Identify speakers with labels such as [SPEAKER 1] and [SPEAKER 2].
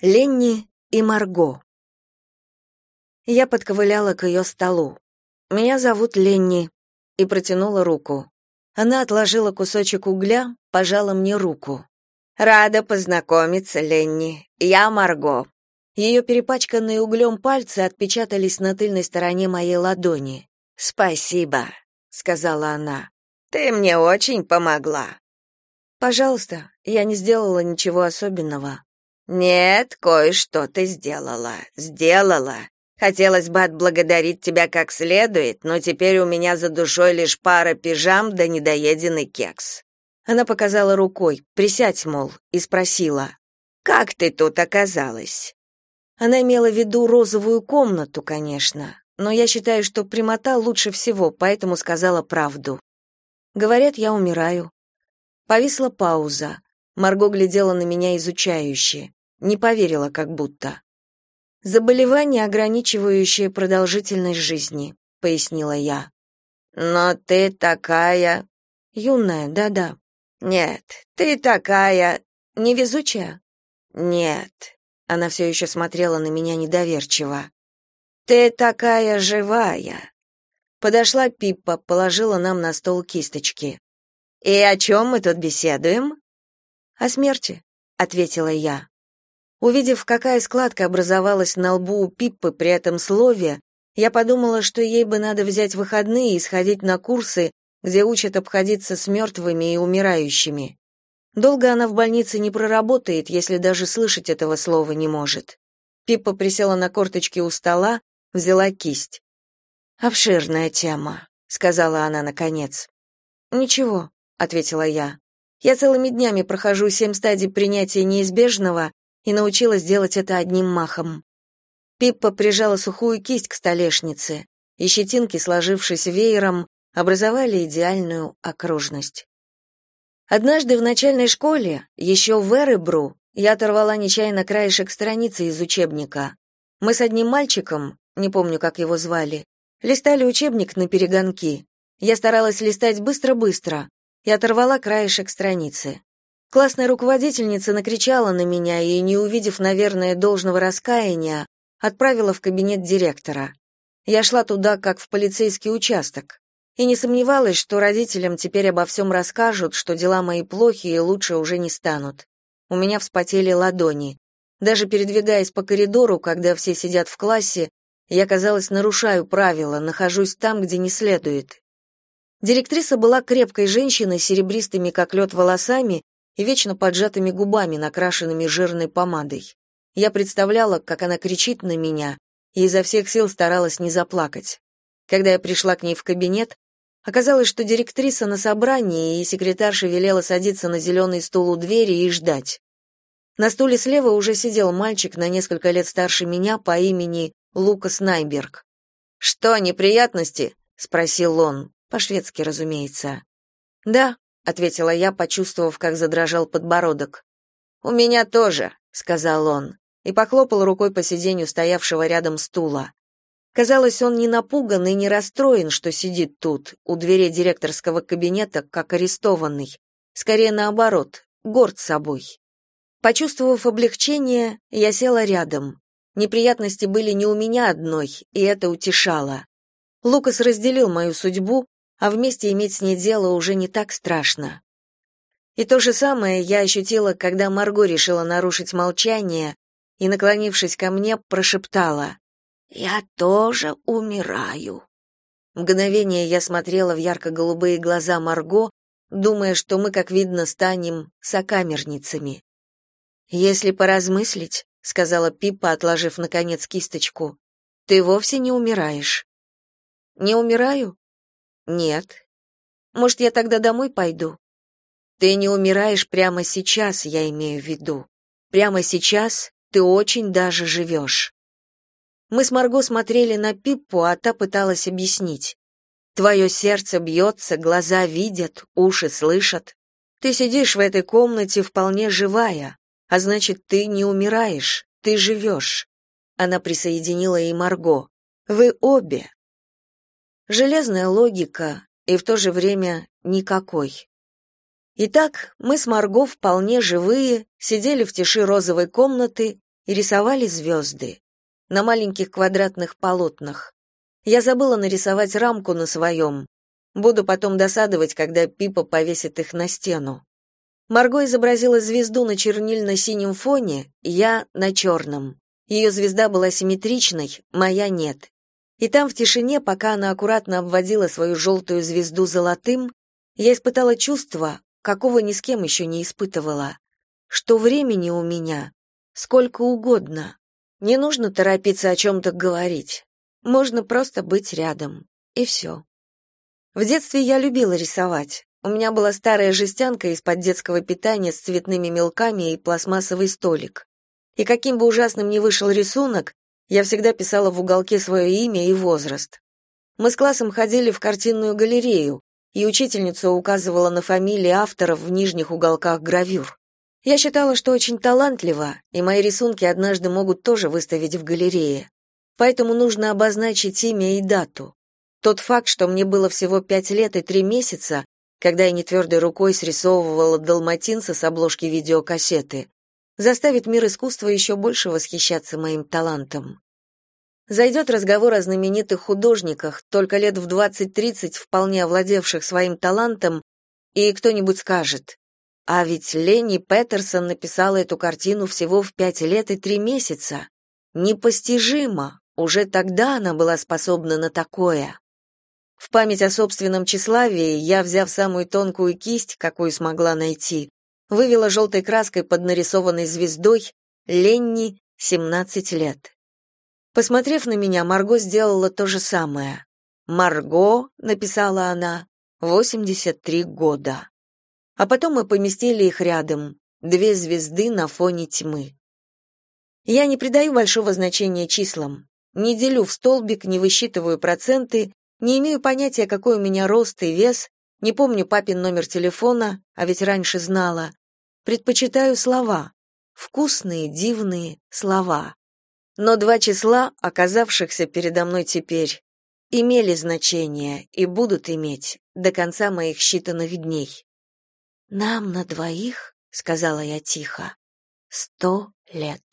[SPEAKER 1] Ленни и Марго. Я подковыляла к ее столу. «Меня зовут Ленни», и протянула руку. Она отложила кусочек угля, пожала мне руку. «Рада познакомиться, Ленни. Я Марго». Ее перепачканные углем пальцы отпечатались на тыльной стороне моей ладони. «Спасибо», — сказала она. «Ты мне очень помогла». «Пожалуйста, я не сделала ничего особенного». Нет, кое-что ты сделала. Сделала. Хотелось бы отблагодарить тебя как следует, но теперь у меня за душой лишь пара пижам да недоеденный кекс. Она показала рукой: "Присядь, мол", и спросила: "Как ты тут оказалась?" Она имела в виду розовую комнату, конечно, но я считаю, что прямота лучше всего, поэтому сказала правду. Говорят, я умираю. Повисла пауза. Марго глядела на меня изучающе. Не поверила как будто. Заболевание, ограничивающее продолжительность жизни, пояснила я. Но ты такая юная, да-да. Нет, ты такая невезучая. Нет. Она все еще смотрела на меня недоверчиво. Ты такая живая. Подошла Пиппа, положила нам на стол кисточки. И о чем мы тут беседуем? О смерти, ответила я. Увидев, какая складка образовалась на лбу у Пиппы при этом слове, я подумала, что ей бы надо взять выходные и сходить на курсы, где учат обходиться с мертвыми и умирающими. Долго она в больнице не проработает, если даже слышать этого слова не может. Пиппа присела на корточки у стола, взяла кисть. «Обширная тема», — сказала она наконец. «Ничего», — ответила я. «Я целыми днями прохожу семь стадий принятия неизбежного и научилась делать это одним махом. Пиппа прижала сухую кисть к столешнице, и щетинки, сложившись веером, образовали идеальную окружность. Однажды в начальной школе, еще в Эребру, я оторвала нечаянно краешек страницы из учебника. Мы с одним мальчиком, не помню, как его звали, листали учебник на перегонки. Я старалась листать быстро-быстро и оторвала краешек страницы. Классная руководительница накричала на меня и, не увидев, наверное, должного раскаяния, отправила в кабинет директора. Я шла туда, как в полицейский участок, и не сомневалась, что родителям теперь обо всем расскажут, что дела мои плохие и лучше уже не станут. У меня вспотели ладони. Даже передвигаясь по коридору, когда все сидят в классе, я, казалось, нарушаю правила, нахожусь там, где не следует. Директриса была крепкой женщиной с серебристыми, как лед, волосами и вечно поджатыми губами, накрашенными жирной помадой. Я представляла, как она кричит на меня, и изо всех сил старалась не заплакать. Когда я пришла к ней в кабинет, оказалось, что директриса на собрании, и секретарша велела садиться на зеленый стул у двери и ждать. На стуле слева уже сидел мальчик на несколько лет старше меня по имени Лукас Найберг. «Что, неприятности?» — спросил он, по-шведски, разумеется. «Да», ответила я, почувствовав, как задрожал подбородок. У меня тоже, сказал он и похлопал рукой по сиденью стоявшего рядом стула. Казалось, он не напуган и не расстроен, что сидит тут, у дверей директорского кабинета, как арестованный. Скорее наоборот, горд собой. Почувствовав облегчение, я села рядом. Неприятности были не у меня одной, и это утешало. Лукас разделил мою судьбу, а вместе иметь с ней дело уже не так страшно. И то же самое я ощутила, когда Марго решила нарушить молчание и, наклонившись ко мне, прошептала «Я тоже умираю». Мгновение я смотрела в ярко-голубые глаза Марго, думая, что мы, как видно, станем сокамерницами. «Если поразмыслить», — сказала Пиппа, отложив, наконец, кисточку, — «ты вовсе не умираешь». «Не умираю?» Нет. Может, я тогда домой пойду? Ты не умираешь прямо сейчас, я имею в виду. Прямо сейчас ты очень даже живешь. Мы с Марго смотрели на Пиппу, а та пыталась объяснить. Твое сердце бьется, глаза видят, уши слышат. Ты сидишь в этой комнате вполне живая, а значит, ты не умираешь, ты живешь. Она присоединила и Марго. Вы обе, Железная логика и в то же время никакой. Итак, мы с Марго вполне живые, сидели в тиши розовой комнаты и рисовали звезды на маленьких квадратных полотнах. Я забыла нарисовать рамку на своем. Буду потом досадовать, когда Пипа повесит их на стену. Марго изобразила звезду на чернильно-синем фоне, я — на черном. Ее звезда была симметричной, моя нет. И там в тишине, пока она аккуратно обводила свою желтую звезду золотым, я испытала чувство, какого ни с кем еще не испытывала, что времени у меня сколько угодно. Не нужно торопиться о чем-то говорить. Можно просто быть рядом. И все. В детстве я любила рисовать. У меня была старая жестянка из-под детского питания с цветными мелками и пластмассовый столик. И каким бы ужасным ни вышел рисунок, я всегда писала в уголке свое имя и возраст. Мы с классом ходили в картинную галерею, и учительница указывала на фамилии авторов в нижних уголках гравюр. Я считала, что очень талантлива, и мои рисунки однажды могут тоже выставить в галерее. Поэтому нужно обозначить имя и дату. Тот факт, что мне было всего пять лет и три месяца, когда я нетвердой рукой срисовывала далматинца с обложки видеокассеты, заставит мир искусства еще больше восхищаться моим талантом. Зайдет разговор о знаменитых художниках, только лет в 20-30 вполне овладевших своим талантом, и кто-нибудь скажет, а ведь Ленни Петерсон написала эту картину всего в пять лет и три месяца. Непостижимо, уже тогда она была способна на такое. В память о собственном тщеславии я, взяв самую тонкую кисть, какую смогла найти, вывела желтой краской под нарисованной звездой Ленни, 17 лет. Посмотрев на меня, Марго сделала то же самое. «Марго», — написала она, — «83 года». А потом мы поместили их рядом, две звезды на фоне тьмы. Я не придаю большого значения числам, не делю в столбик, не высчитываю проценты, не имею понятия, какой у меня рост и вес, не помню папин номер телефона, а ведь раньше знала. Предпочитаю слова. Вкусные, дивные слова. Но два числа, оказавшихся передо мной теперь, имели значение и будут иметь до конца моих считанных дней. «Нам на двоих, — сказала я тихо, — сто лет».